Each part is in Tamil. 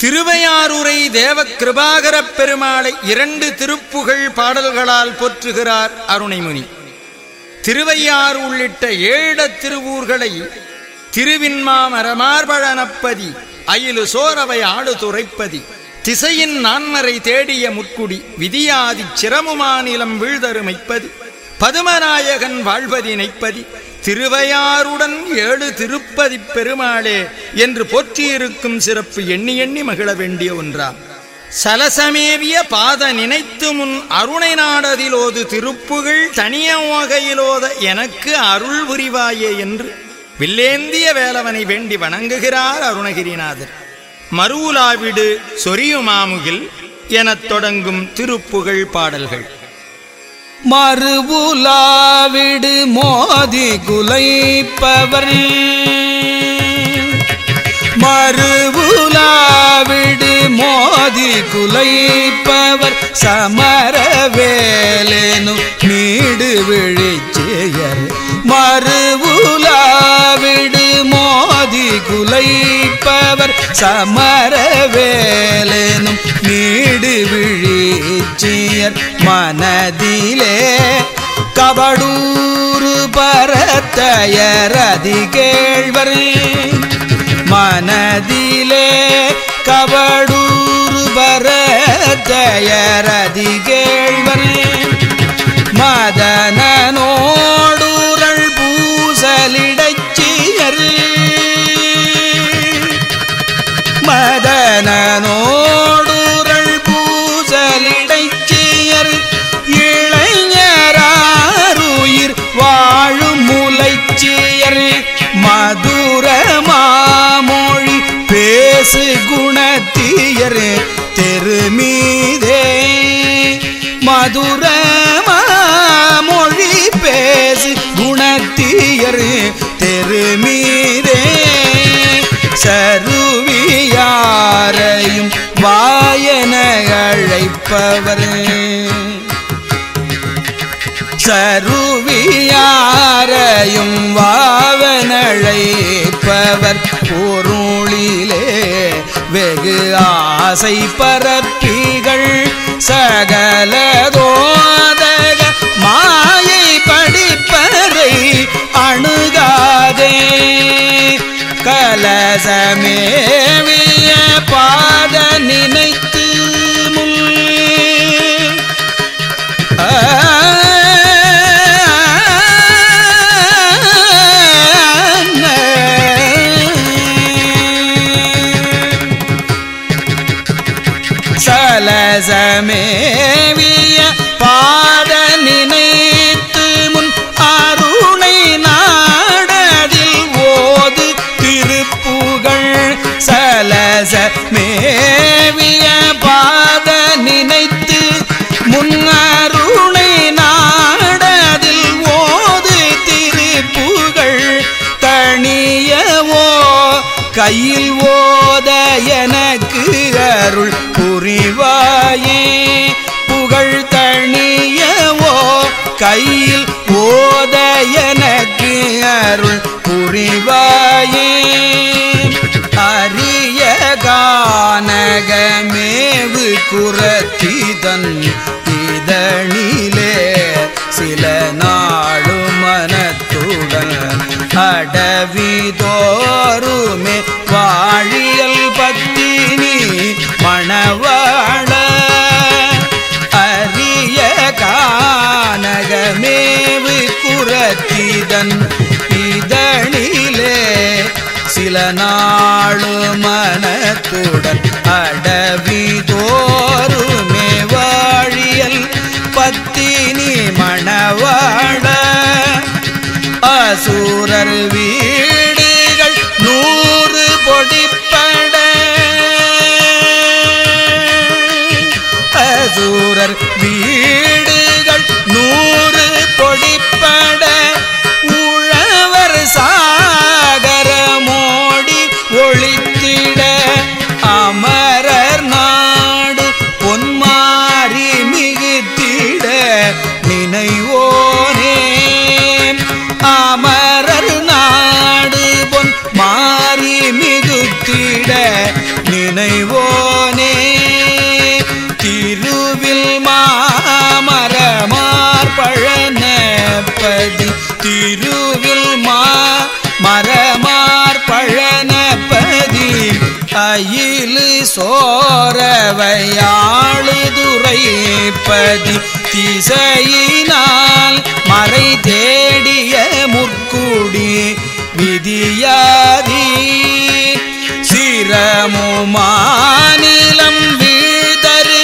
திருவையாறுரை தேவ கிருபாகர பெருமாளை இரண்டு திருப்புகழ் பாடல்களால் போற்றுகிறார் அருணைமுனி. திருவையாறு உள்ளிட்ட ஏழ திருவூர்களை திருவின்மாமரமார்பழனப்பதி அயிலு சோரவை ஆடு துரைப்பதி திசையின் நான்மறை தேடிய முற்குடி விதியாதி சிரமுமாநிலம் வீழ்தருமைப்பது பதுமநாயகன் வாழ்வதி நைப்பதி திருவையாறுடன் ஏழு திருப்பதிப் பெருமாளே என்று போற்றியிருக்கும் சிறப்பு எண்ணி எண்ணி மகிழ வேண்டிய ஒன்றாம் சலசமேவிய பாத நினைத்து முன் அருணை நாடதிலோது திருப்புகள் தனிய வகையிலோத எனக்கு அருள் புரிவாயே என்று வில்லேந்திய வேலவனை வேண்டி வணங்குகிறார் அருணகிரிநாதர். மருவுலாவிடு சொரியுமாமுகில் எனத் தொடங்கும் திருப்புகழ் பாடல்கள். மறுபுலாவிடு மோதி குலைப்பவர். மறுபுலாவிடு மோதி குலைப்பவர். சமரவேலேனும் நீடு விழிச்செயர் மறுபுலாவிடு மோதி குலைப்பவர். சமரவேலேனும் நீடு விழி மனதிலே கபடூரு பரத்தயரதி கேழ்வர் மனதிலே கபடூரு பரத்தயரதி கேழ்வர் மதனோடுரள் பூசலிடச்சியர் மதனோ தெரு தெரு மீதே மதுர மொழி பேசு குணத்தியர் தெருமீதே சருவியாரையும் வாயன அழைப்பவர். சருவியாரையும் வாவனழைப்பவர் பொருளிலே வெகு ஆசை பரப்பிகள் சகலதோதக மாயை படிப்பதை அணுகாதே. கலசமேவிய பாத நினைத்து ஓத எனக்கு அருள் புரிவாயே. புகழ் தனியவோ கையில் ஓத எனக்கு அருள் புரிவாயே. அரிய கானகமேவு குரத்திதன் சில நாளு மனத்துடன் அடவி அடவிதோறுமே வாழியல் பத்தினி மணவாழ அசூரர் வீடுகள் நூறு பொடிப்பட. அசூரர் வீடுகள் நூறு மாமரர் நாடு பொன் மாறி மிகுத்திட நினைவோனே. திருவில் மாமரமார் பழனப்படி திருவில் மா மரமார் பழனப்பதி அயிலு சோரவையாளுதுரைப்பதி திசையினால் மறை தேடிய முற்குடி விதியாதி. சிரமு மாநிலம் வீழ்தரு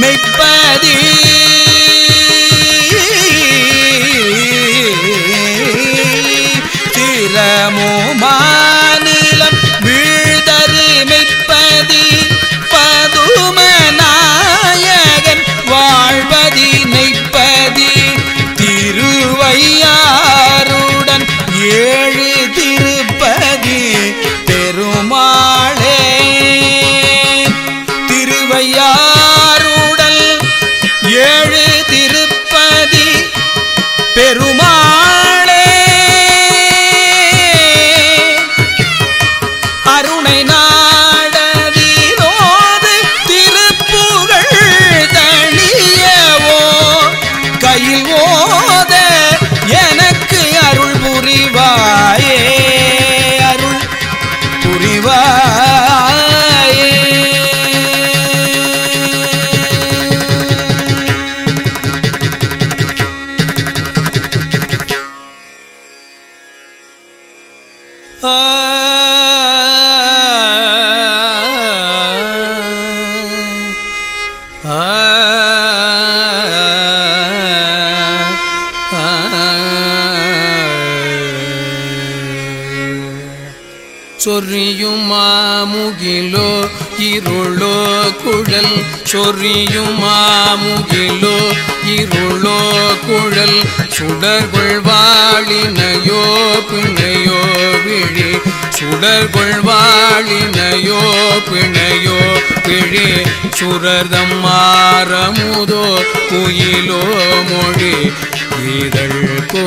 மெய்ப்பதி சொறிய முகிலோ இருளோ குழல் சொரியுமாமுகிலோ இருளோ குழல் சுடர்கொள் வாழினையோ பிணையோ விழி. சுடர்கொள் வாழினையோ பிணையோ விழி. சுரதம் மாறமுதோ குயிலோ மொழி. இதழ் போ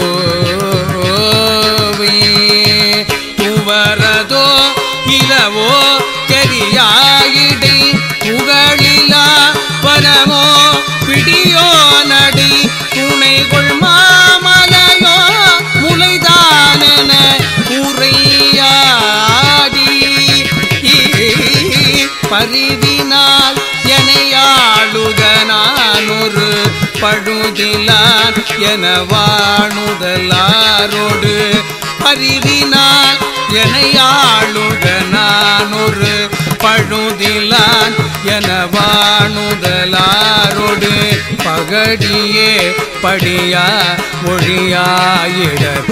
பரிதினால் எனையாளுக நானொரு ஒரு பழுதிலான் என வாணுதலாரோடு பரிதினால் எனையாளுக நானொரு ஒரு பழுதிலான் என வாணுதலாரோடு பகடியே படியா மொழியாயிடர்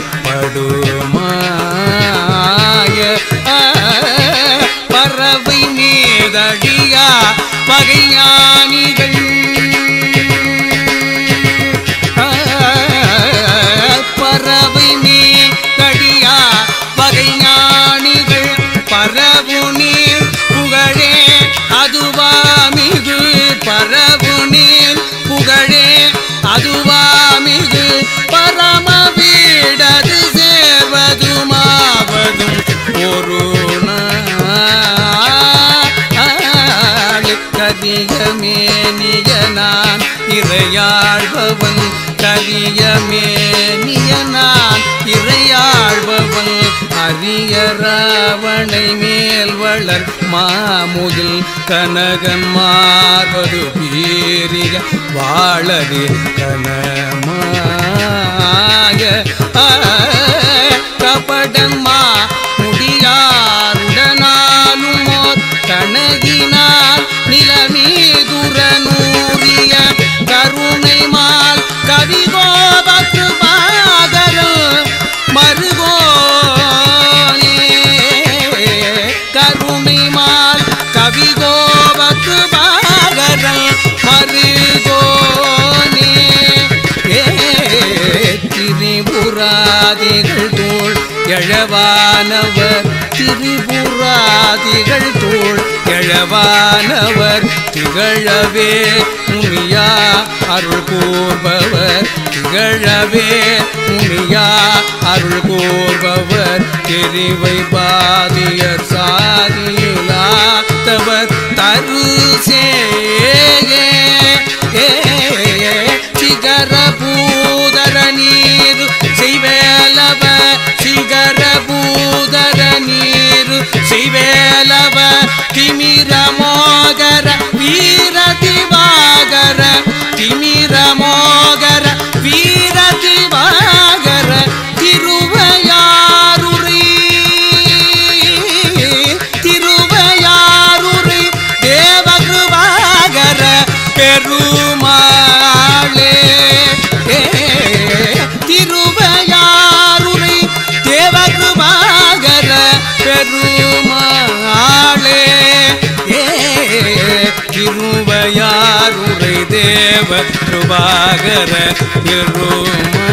பகையானிகள். கவியமேனியனான் இறையாழ்பவன் கவியமேனியனான் இறையாழ்பவன் அரிய ராவணை மேல் வளர் மாமுதில் கனகன் மார்பது பீரிய வாழது கனமாய கபடம்மா திரிபுராதிகள் தோள் எழவானவர் திரிபுராதிகள் தோள் எழவானவர் திகழவே. முனியா அருள் கூர்பவர் திகழவே. முனியா அருள் கூர்பவர் தெரிவை பாதியர் சாதியிலாத்தவர் தரு சே ஏ பெருமாளே திருவையாருனை தேவகுமாகர பெருமாளே திருவையாருனை தேவ கிருபாகர பெருமா